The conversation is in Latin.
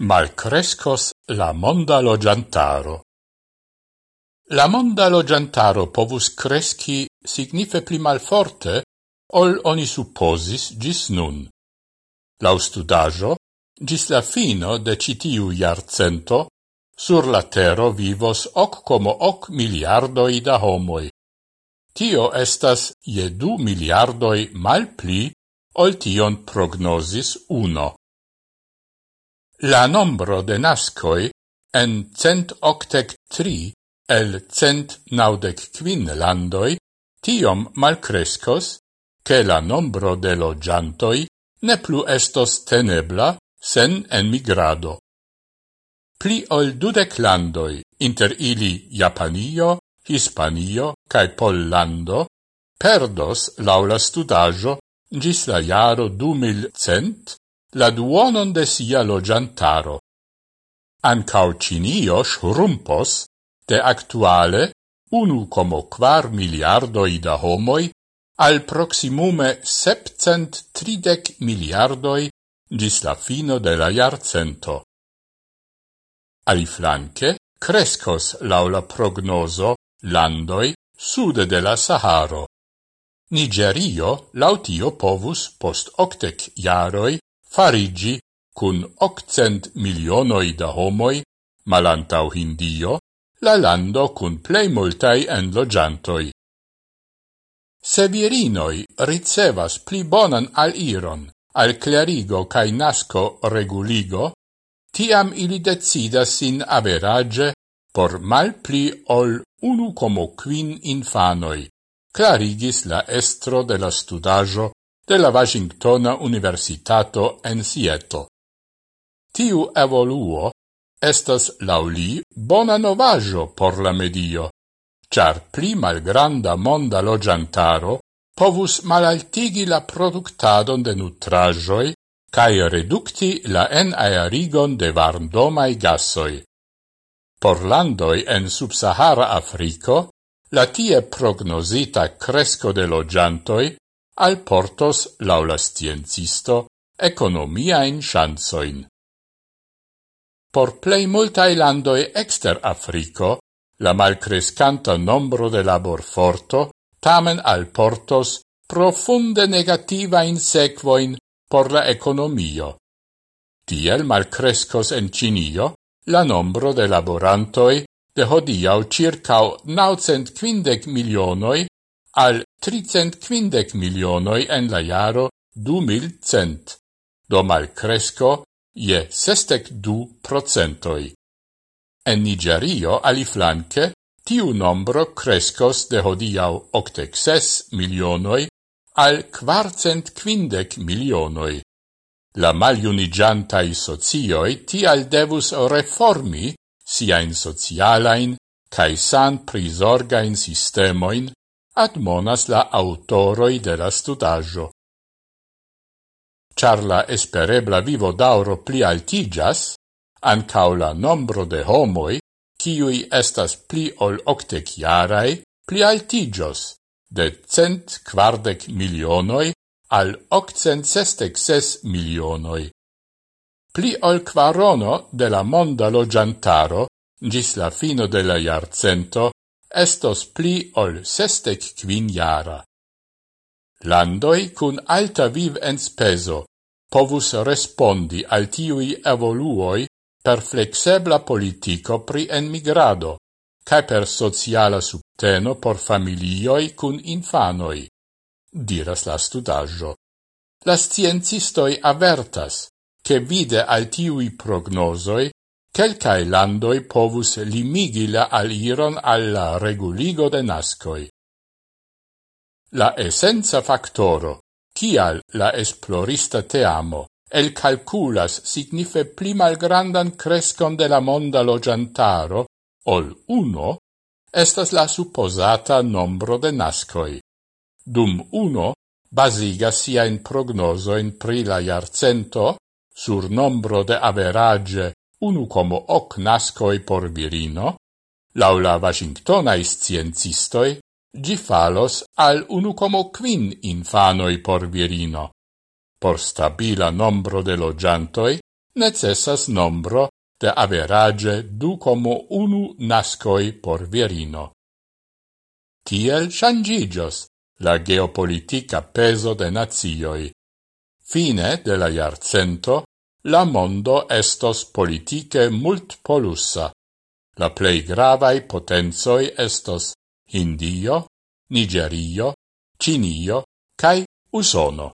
malcrescos la monda logiantaro. La monda logiantaro povus cresci signife pli malforte ol oni supposis gis nun. L'austudajo, gis la fino de citiu iarcento, sur la tero vivos hoc como hoc miliardoi da homoi. Tio estas je du miliardoi mal pli ol tion prognosis uno. La nombro de nascoi en cent octec tri el cent naudec quin landoi tiom malcrescos che la nombro de logiantoi ne plu estos tenebla sen emigrado. Pli ol dudec landoi, inter ili Japanio, Hispanio cae Pollando, perdos laula studajo gis la jaro du mil cent la duonon de sia logiantaro. Ancao Cinio shrumpos de actuale unu como quar miliardoi da homoi al proximume septcent tridec miliardoi gis la fino de la iarcento. Aliflanque, crescos laula prognoso landoi sude de la Saharo. Nigerio lautio povus post octec iaroi farigi cun occent milionoi da homoi malantau Hindio, la lando cun plei multai enlogiantoi. Se virinoi ricevas pli bonan al iron, al clarigo cae nasco reguligo, tiam ili decidas sin average por mal pli ol unu como quin infanoi, clarigis la estro de la studajo de la Washingtona Universitato en Seattle. Tiu evoluo estas lauli bona novajo por la medio, char pli malgranda monda logiantaro povus malaltigi la productadon de nutrajoi cae reducti la enaerigon de varndomai gassoi. Por landoi en subsahara Africo, la tie prognosita cresco de logiantoi al portos laula sciencisto, economiaen chansoin. Por plei multae landoi exter Africo, la malcrescanta nombro de laborforto tamen al portos profunde negativa in sequoin por la economio. Tiel malcrescos en Cinio la nombro de laborantoi de hodiau circa 950 milionoi al tricent quindec milionoi en la jaro du mil cent, do mal cresco je sestec du procentoi. En Nigerio, aliflanque, tiu nombro crescos de hodiau octec ses milionoi al quarcent quindec milionoi. La maliunigiantai socioi tial devus reformi sia in socialain cae san prisorgain sistemoin admonas la autoroi de la studaggio. Char la esperebla vivo dauro pli altigas, ancao la nombro de homoi, ciui estas pli ol octeciarae, pli altigios, de cent quardec milionoi al octcent sestec ses milionoi. Pli ol quarono de la monda lo giantaro, gis la fino de la iarcento, estos pli ol sestec quin jara. Landoi cun alta viv enspeso povus respondi al tiui evoluoi per flexebla politico pri enmigrado, cae per sociala subteno por familioi cun infanoi, diras la studaggio. La sciencistoi avertas, che vide al tiui prognosoi Quelcae landoi povus limigi la aliron alla reguligo de nascoi. La essenza factoro, cial la esplorista teamo, el calculas signife pli malgrandan crescon de la monda logiantaro, ol uno, estas la supposata nombro de nascoi. Dum uno, basiga sia in prognoso in pri la iarcento, sur nombro de average unu como hoc nascoi por virino, laula Washingtonai sciencistoi, gi falos al unu como quin infanoi por virino. Por stabila nombro de logiantoi, necessas nombro de average du como unu nascoi por virino. Tiel changigios la geopolitica peso de nazioi. Fine de la iarcento, la mondo estos politice multpolusa. La plei gravai potenzoi estos Indio, Nigerio, Cinio, cae Usono.